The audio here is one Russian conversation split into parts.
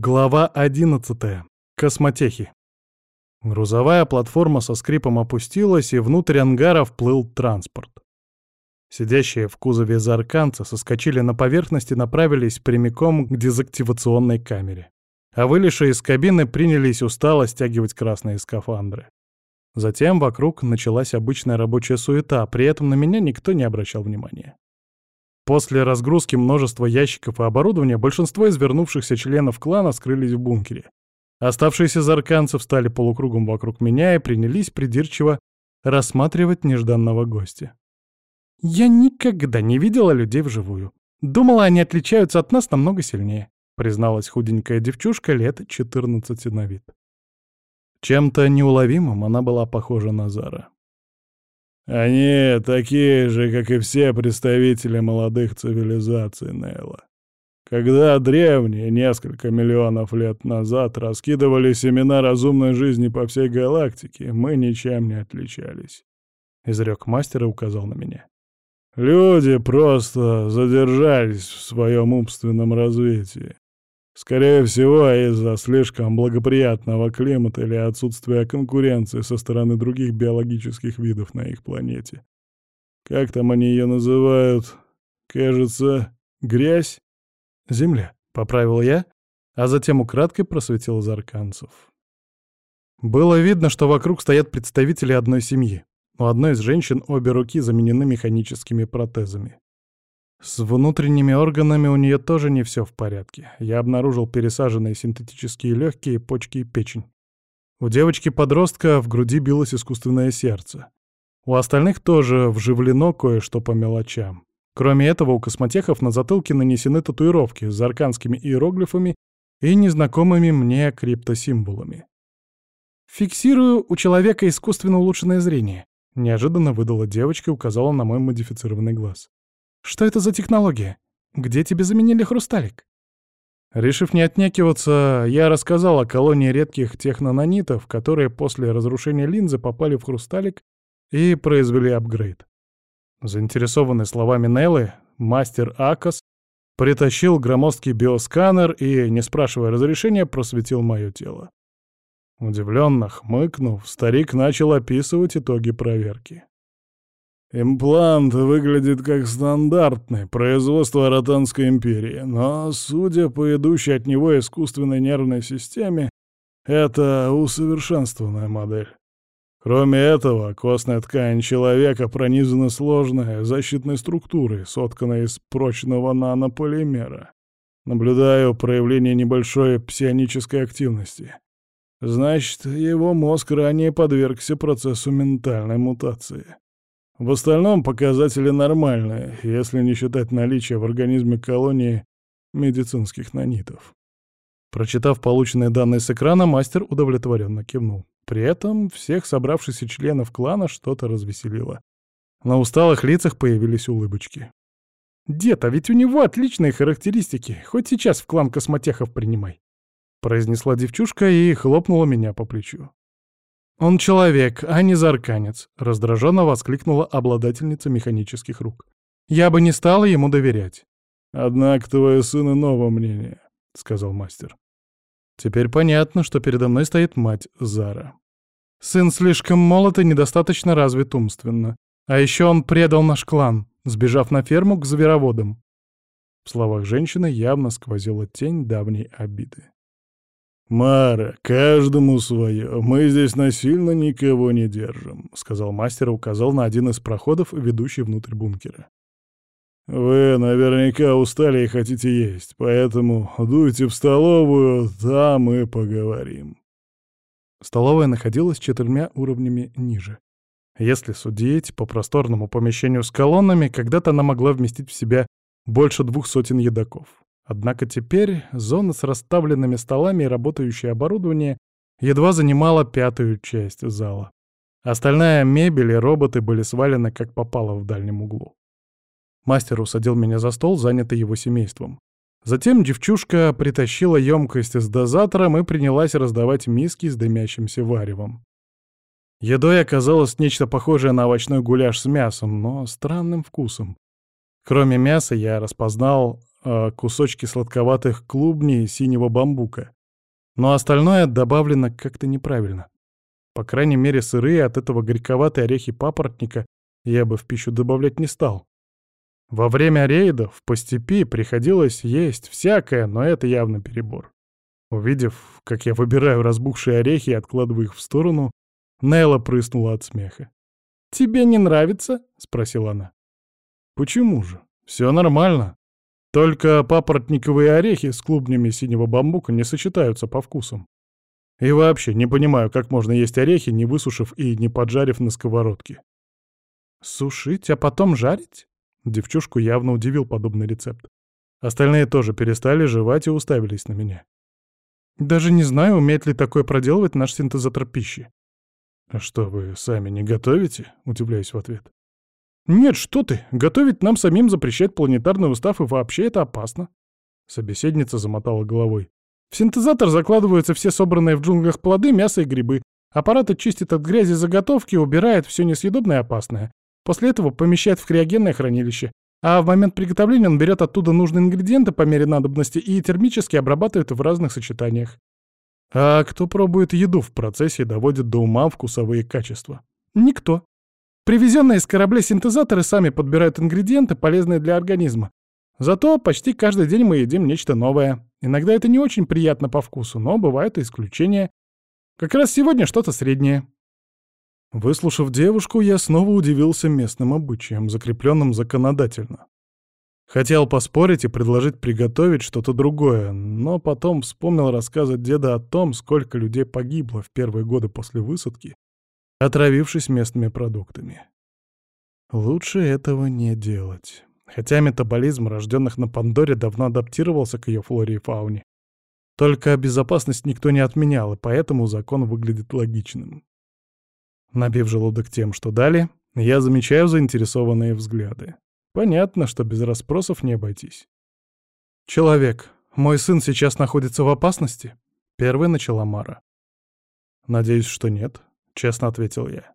Глава 11. Космотехи. Грузовая платформа со скрипом опустилась, и внутрь ангара вплыл транспорт. Сидящие в кузове зарканца соскочили на поверхность и направились прямиком к дезактивационной камере. А вылезшие из кабины принялись устало стягивать красные скафандры. Затем вокруг началась обычная рабочая суета, при этом на меня никто не обращал внимания. После разгрузки множества ящиков и оборудования большинство из вернувшихся членов клана скрылись в бункере. Оставшиеся зарканцы встали полукругом вокруг меня и принялись придирчиво рассматривать нежданного гостя. «Я никогда не видела людей вживую. Думала, они отличаются от нас намного сильнее», призналась худенькая девчушка лет 14 на вид. Чем-то неуловимым она была похожа на Зара. Они такие же, как и все представители молодых цивилизаций Нейла. Когда древние, несколько миллионов лет назад, раскидывали семена разумной жизни по всей галактике, мы ничем не отличались. Изрек мастер и указал на меня. Люди просто задержались в своем умственном развитии. Скорее всего, из-за слишком благоприятного климата или отсутствия конкуренции со стороны других биологических видов на их планете. Как там они ее называют? Кажется, грязь? Земля, — поправил я, а затем украдкой просветил зарканцев. Было видно, что вокруг стоят представители одной семьи. У одной из женщин обе руки заменены механическими протезами. С внутренними органами у нее тоже не все в порядке. Я обнаружил пересаженные синтетические легкие, почки и печень. У девочки-подростка в груди билось искусственное сердце. У остальных тоже вживлено кое-что по мелочам. Кроме этого, у космотехов на затылке нанесены татуировки с арканскими иероглифами и незнакомыми мне криптосимволами. «Фиксирую у человека искусственно улучшенное зрение», — неожиданно выдала девочка и указала на мой модифицированный глаз. Что это за технология? Где тебе заменили хрусталик?» Решив не отнекиваться, я рассказал о колонии редких технонанитов, которые после разрушения линзы попали в хрусталик и произвели апгрейд. Заинтересованный словами Неллы, мастер Акос притащил громоздкий биосканер и, не спрашивая разрешения, просветил мое тело. Удивленно хмыкнув, старик начал описывать итоги проверки. Имплант выглядит как стандартный, производство Ротанской империи, но, судя по идущей от него искусственной нервной системе, это усовершенствованная модель. Кроме этого, костная ткань человека пронизана сложной защитной структурой, сотканной из прочного нанополимера. Наблюдаю проявление небольшой псионической активности. Значит, его мозг ранее подвергся процессу ментальной мутации. В остальном показатели нормальные, если не считать наличия в организме колонии медицинских нанитов. Прочитав полученные данные с экрана, мастер удовлетворенно кивнул. При этом всех собравшихся членов клана что-то развеселило. На усталых лицах появились улыбочки. «Дед, а ведь у него отличные характеристики, хоть сейчас в клан космотехов принимай», — произнесла девчушка и хлопнула меня по плечу. «Он человек, а не зарканец», — раздраженно воскликнула обладательница механических рук. «Я бы не стала ему доверять». «Однако твой сын иного мнения», — сказал мастер. Теперь понятно, что передо мной стоит мать Зара. Сын слишком молод и недостаточно развит умственно. А еще он предал наш клан, сбежав на ферму к звероводам. В словах женщины явно сквозила тень давней обиды. «Мара, каждому свое. Мы здесь насильно никого не держим», — сказал мастер и указал на один из проходов, ведущий внутрь бункера. «Вы наверняка устали и хотите есть, поэтому дуйте в столовую, там мы поговорим». Столовая находилась четырьмя уровнями ниже. Если судить по просторному помещению с колоннами, когда-то она могла вместить в себя больше двух сотен едоков. Однако теперь зона с расставленными столами и работающее оборудование едва занимала пятую часть зала. Остальная мебель и роботы были свалены как попало в дальнем углу. Мастер усадил меня за стол, занятый его семейством. Затем девчушка притащила емкость с дозатором и принялась раздавать миски с дымящимся варевом. Едой оказалось нечто похожее на овощной гуляш с мясом, но странным вкусом. Кроме мяса я распознал кусочки сладковатых клубней синего бамбука. Но остальное добавлено как-то неправильно. По крайней мере, сырые от этого горьковатые орехи папоротника я бы в пищу добавлять не стал. Во время рейдов по степи приходилось есть всякое, но это явно перебор. Увидев, как я выбираю разбухшие орехи и откладываю их в сторону, Нелла прыснула от смеха. «Тебе не нравится?» — спросила она. «Почему же? Все нормально. Только папоротниковые орехи с клубнями синего бамбука не сочетаются по вкусам. И вообще не понимаю, как можно есть орехи, не высушив и не поджарив на сковородке. Сушить, а потом жарить? Девчушку явно удивил подобный рецепт. Остальные тоже перестали жевать и уставились на меня. Даже не знаю, умеет ли такое проделывать наш синтезатор пищи. «А что, вы сами не готовите?» — удивляюсь в ответ. «Нет, что ты! Готовить нам самим запрещает планетарный устав, и вообще это опасно!» Собеседница замотала головой. «В синтезатор закладываются все собранные в джунглях плоды, мясо и грибы. Аппарат очистит от грязи заготовки, убирает все несъедобное и опасное. После этого помещает в криогенное хранилище. А в момент приготовления он берет оттуда нужные ингредиенты по мере надобности и термически обрабатывает в разных сочетаниях. А кто пробует еду в процессе и доводит до ума вкусовые качества? Никто. Привезенные из корабля синтезаторы сами подбирают ингредиенты, полезные для организма. Зато почти каждый день мы едим нечто новое. Иногда это не очень приятно по вкусу, но бывают и исключения. Как раз сегодня что-то среднее. Выслушав девушку, я снова удивился местным обычаям, закрепленным законодательно. Хотел поспорить и предложить приготовить что-то другое, но потом вспомнил рассказы деда о том, сколько людей погибло в первые годы после высадки, отравившись местными продуктами. Лучше этого не делать. Хотя метаболизм рожденных на Пандоре давно адаптировался к ее флоре и фауне. Только безопасность никто не отменял, и поэтому закон выглядит логичным. Набив желудок тем, что дали, я замечаю заинтересованные взгляды. Понятно, что без расспросов не обойтись. «Человек, мой сын сейчас находится в опасности?» Первой начала Мара. «Надеюсь, что нет», — честно ответил я.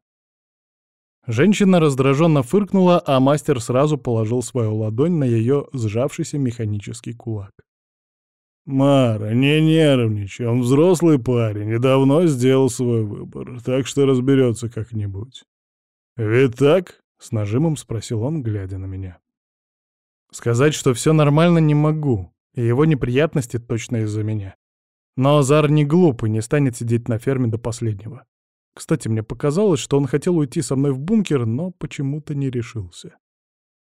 Женщина раздраженно фыркнула, а мастер сразу положил свою ладонь на ее сжавшийся механический кулак. «Мара, не нервничай, он взрослый парень и давно сделал свой выбор, так что разберется как-нибудь. Ведь так?» — с нажимом спросил он, глядя на меня. Сказать, что все нормально, не могу, и его неприятности точно из-за меня. Но Азар не глуп и не станет сидеть на ферме до последнего. Кстати, мне показалось, что он хотел уйти со мной в бункер, но почему-то не решился.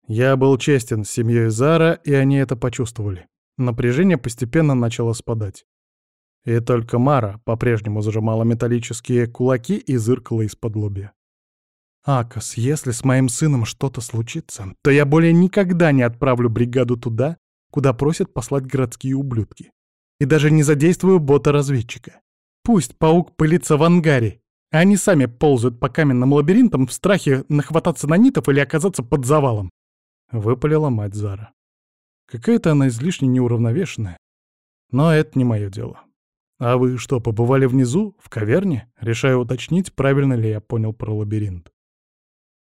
Я был честен с семьей Зара, и они это почувствовали. Напряжение постепенно начало спадать. И только Мара по-прежнему зажимала металлические кулаки и зыркала из-под лобья. «Акас, если с моим сыном что-то случится, то я более никогда не отправлю бригаду туда, куда просят послать городские ублюдки. И даже не задействую бота-разведчика. Пусть паук пылится в ангаре, они сами ползают по каменным лабиринтам в страхе нахвататься на нитов или оказаться под завалом», — выпалила мать Зара. Какая-то она излишне неуравновешенная. Но это не мое дело. А вы что, побывали внизу, в каверне? Решаю уточнить, правильно ли я понял про лабиринт.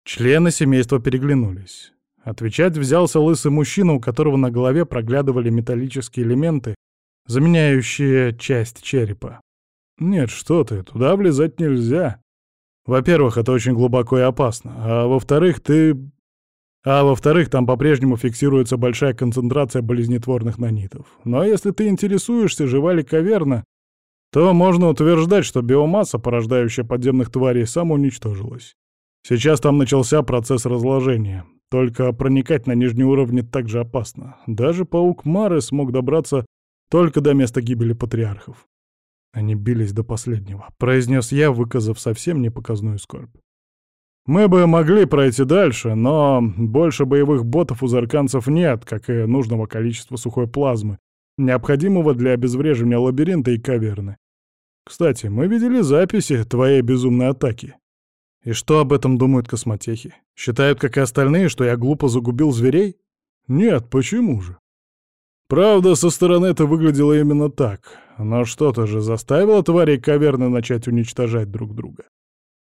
Члены семейства переглянулись. Отвечать взялся лысый мужчина, у которого на голове проглядывали металлические элементы, заменяющие часть черепа. «Нет, что ты, туда влезать нельзя. Во-первых, это очень глубоко и опасно, а во-вторых, ты а во-вторых, там по-прежнему фиксируется большая концентрация болезнетворных нанитов. Но если ты интересуешься, жива ли каверна, то можно утверждать, что биомасса, порождающая подземных тварей, самоуничтожилась. Сейчас там начался процесс разложения. Только проникать на нижние уровни так же опасно. Даже паук Мары смог добраться только до места гибели патриархов. Они бились до последнего, произнес я, выказав совсем непоказную скорбь. Мы бы могли пройти дальше, но больше боевых ботов у зарканцев нет, как и нужного количества сухой плазмы, необходимого для обезвреживания лабиринта и каверны. Кстати, мы видели записи твоей безумной атаки. И что об этом думают космотехи? Считают, как и остальные, что я глупо загубил зверей? Нет, почему же? Правда, со стороны это выглядело именно так, но что-то же заставило тварей каверны начать уничтожать друг друга.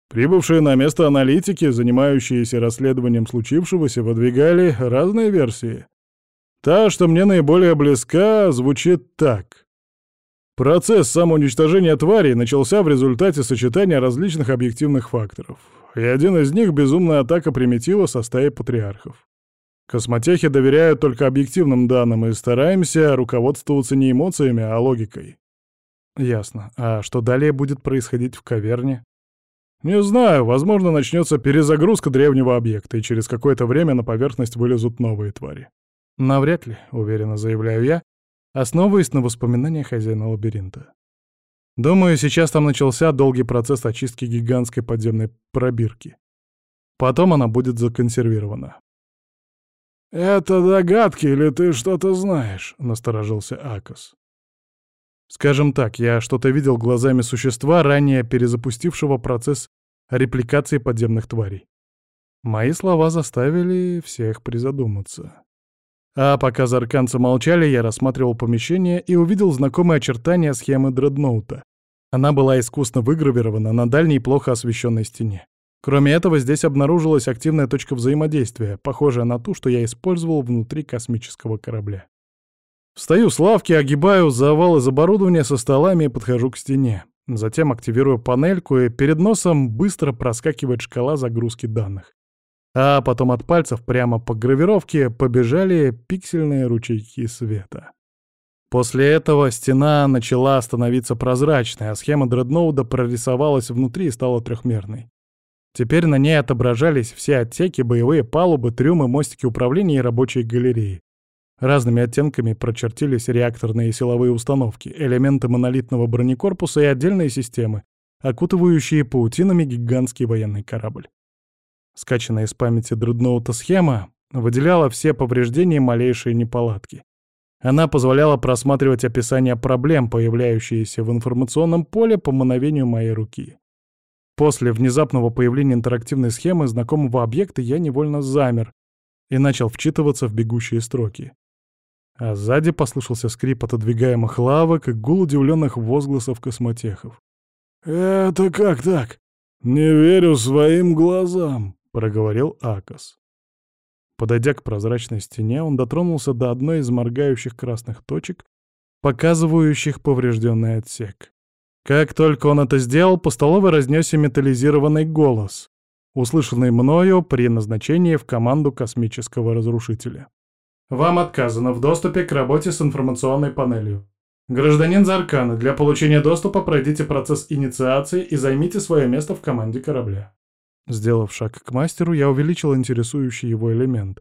Прибывшие на место аналитики, занимающиеся расследованием случившегося, выдвигали разные версии. Та, что мне наиболее близка, звучит так. Процесс самоуничтожения тварей начался в результате сочетания различных объективных факторов, и один из них — безумная атака примитива со стаей патриархов. Космотехи доверяют только объективным данным и стараемся руководствоваться не эмоциями, а логикой. Ясно. А что далее будет происходить в каверне? Не знаю, возможно, начнется перезагрузка древнего объекта, и через какое-то время на поверхность вылезут новые твари. Навряд ли, уверенно заявляю я, основываясь на воспоминаниях хозяина лабиринта. Думаю, сейчас там начался долгий процесс очистки гигантской подземной пробирки. Потом она будет законсервирована. «Это догадки или ты что-то знаешь?» — насторожился Акос. Скажем так, я что-то видел глазами существа, ранее перезапустившего процесс репликации подземных тварей. Мои слова заставили всех призадуматься. А пока зарканцы молчали, я рассматривал помещение и увидел знакомые очертания схемы дредноута. Она была искусно выгравирована на дальней плохо освещенной стене. Кроме этого, здесь обнаружилась активная точка взаимодействия, похожая на ту, что я использовал внутри космического корабля. Встаю с лавки, огибаю завал из оборудования со столами и подхожу к стене. Затем активирую панельку, и перед носом быстро проскакивает шкала загрузки данных. А потом от пальцев прямо по гравировке побежали пиксельные ручейки света. После этого стена начала становиться прозрачной, а схема дредноуда прорисовалась внутри и стала трехмерной. Теперь на ней отображались все отсеки, боевые палубы, трюмы, мостики управления и рабочие галереи. Разными оттенками прочертились реакторные силовые установки, элементы монолитного бронекорпуса и отдельные системы, окутывающие паутинами гигантский военный корабль. Скачанная из памяти дредноута схема выделяла все повреждения и малейшие неполадки. Она позволяла просматривать описание проблем, появляющиеся в информационном поле по мановению моей руки. После внезапного появления интерактивной схемы знакомого объекта я невольно замер и начал вчитываться в бегущие строки. А сзади послышался скрип отодвигаемых лавок и гул удивленных возгласов космотехов. «Это как так? Не верю своим глазам!» — проговорил Акос. Подойдя к прозрачной стене, он дотронулся до одной из моргающих красных точек, показывающих поврежденный отсек. Как только он это сделал, по столовой разнесся металлизированный голос, услышанный мною при назначении в команду космического разрушителя. «Вам отказано в доступе к работе с информационной панелью. Гражданин Заркана, для получения доступа пройдите процесс инициации и займите свое место в команде корабля». Сделав шаг к мастеру, я увеличил интересующий его элемент.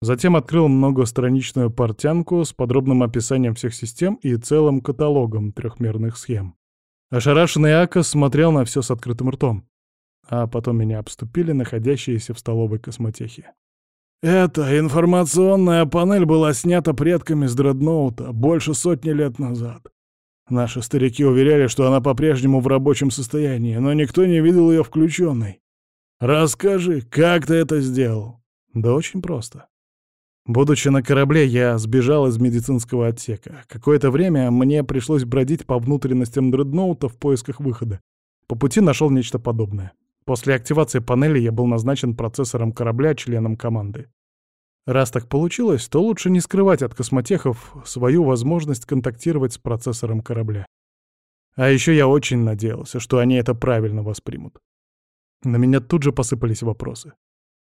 Затем открыл многостраничную портянку с подробным описанием всех систем и целым каталогом трехмерных схем. Ошарашенный Акос смотрел на все с открытым ртом. А потом меня обступили находящиеся в столовой космотехи. «Эта информационная панель была снята предками с дредноута больше сотни лет назад. Наши старики уверяли, что она по-прежнему в рабочем состоянии, но никто не видел ее включенной. Расскажи, как ты это сделал?» «Да очень просто. Будучи на корабле, я сбежал из медицинского отсека. Какое-то время мне пришлось бродить по внутренностям дредноута в поисках выхода. По пути нашел нечто подобное. После активации панели я был назначен процессором корабля, членом команды. Раз так получилось, то лучше не скрывать от космотехов свою возможность контактировать с процессором корабля. А еще я очень надеялся, что они это правильно воспримут. На меня тут же посыпались вопросы.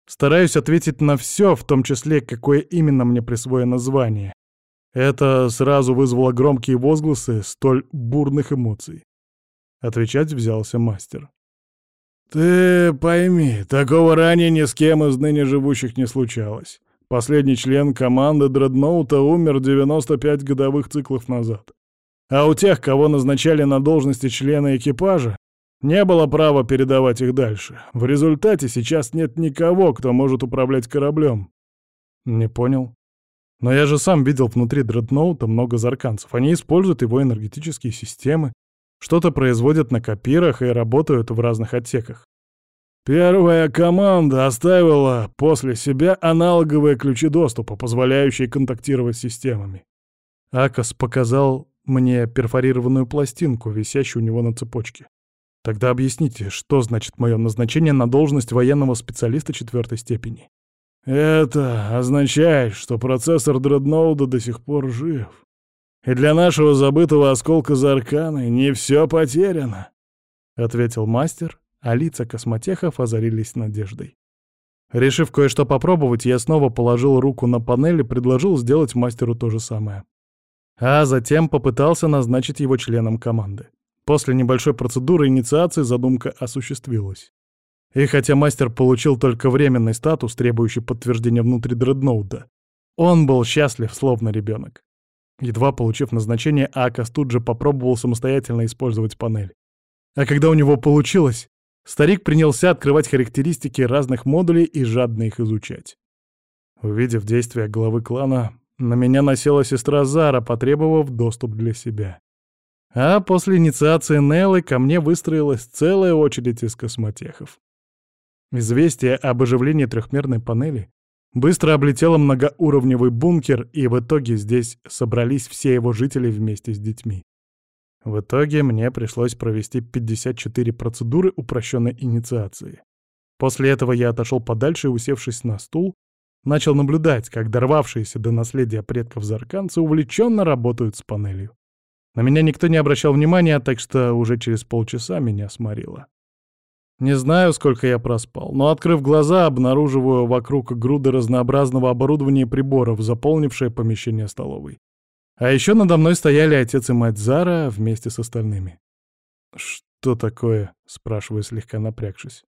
Стараюсь ответить на все, в том числе, какое именно мне присвоено звание. Это сразу вызвало громкие возгласы столь бурных эмоций. Отвечать взялся мастер. «Ты пойми, такого ранее ни с кем из ныне живущих не случалось. Последний член команды Дредноута умер 95 годовых циклов назад. А у тех, кого назначали на должности члена экипажа, не было права передавать их дальше. В результате сейчас нет никого, кто может управлять кораблем. Не понял. Но я же сам видел внутри дредноута много зарканцев. Они используют его энергетические системы, что-то производят на копирах и работают в разных отсеках. Первая команда оставила после себя аналоговые ключи доступа, позволяющие контактировать с системами. Акос показал мне перфорированную пластинку, висящую у него на цепочке. Тогда объясните, что значит мое назначение на должность военного специалиста четвертой степени? Это означает, что процессор дредноуда до сих пор жив. И для нашего забытого осколка Зарканы не все потеряно, — ответил мастер, а лица космотехов озарились надеждой. Решив кое-что попробовать, я снова положил руку на панель и предложил сделать мастеру то же самое. А затем попытался назначить его членом команды. После небольшой процедуры инициации задумка осуществилась. И хотя мастер получил только временный статус, требующий подтверждения внутри дредноута, он был счастлив, словно ребенок. Едва получив назначение, Акас тут же попробовал самостоятельно использовать панель. А когда у него получилось, старик принялся открывать характеристики разных модулей и жадно их изучать. Увидев действия главы клана, на меня насела сестра Зара, потребовав доступ для себя. А после инициации Неллы ко мне выстроилась целая очередь из космотехов. Известие об оживлении трехмерной панели быстро облетело многоуровневый бункер, и в итоге здесь собрались все его жители вместе с детьми. В итоге мне пришлось провести 54 процедуры упрощенной инициации. После этого я отошел подальше и, усевшись на стул, начал наблюдать, как дорвавшиеся до наследия предков зарканцы увлеченно работают с панелью. На меня никто не обращал внимания, так что уже через полчаса меня сморило. Не знаю, сколько я проспал, но, открыв глаза, обнаруживаю вокруг груды разнообразного оборудования и приборов, заполнившее помещение столовой. А еще надо мной стояли отец и мать Зара вместе с остальными. «Что такое?» — спрашиваю, слегка напрягшись.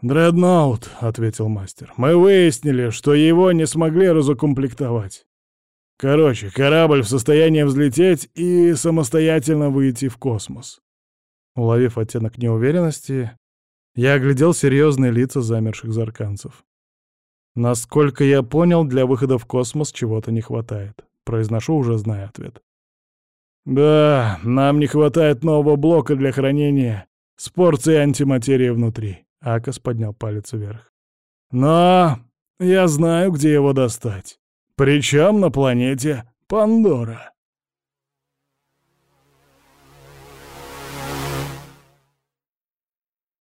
«Дредноут», — ответил мастер. «Мы выяснили, что его не смогли разукомплектовать. Короче, корабль в состоянии взлететь и самостоятельно выйти в космос». Уловив оттенок неуверенности, я оглядел серьезные лица замерших зарканцев. Насколько я понял, для выхода в космос чего-то не хватает. Произношу, уже зная ответ. «Да, нам не хватает нового блока для хранения с порцией антиматерии внутри», — Акас поднял палец вверх. «Но я знаю, где его достать. Причем на планете Пандора».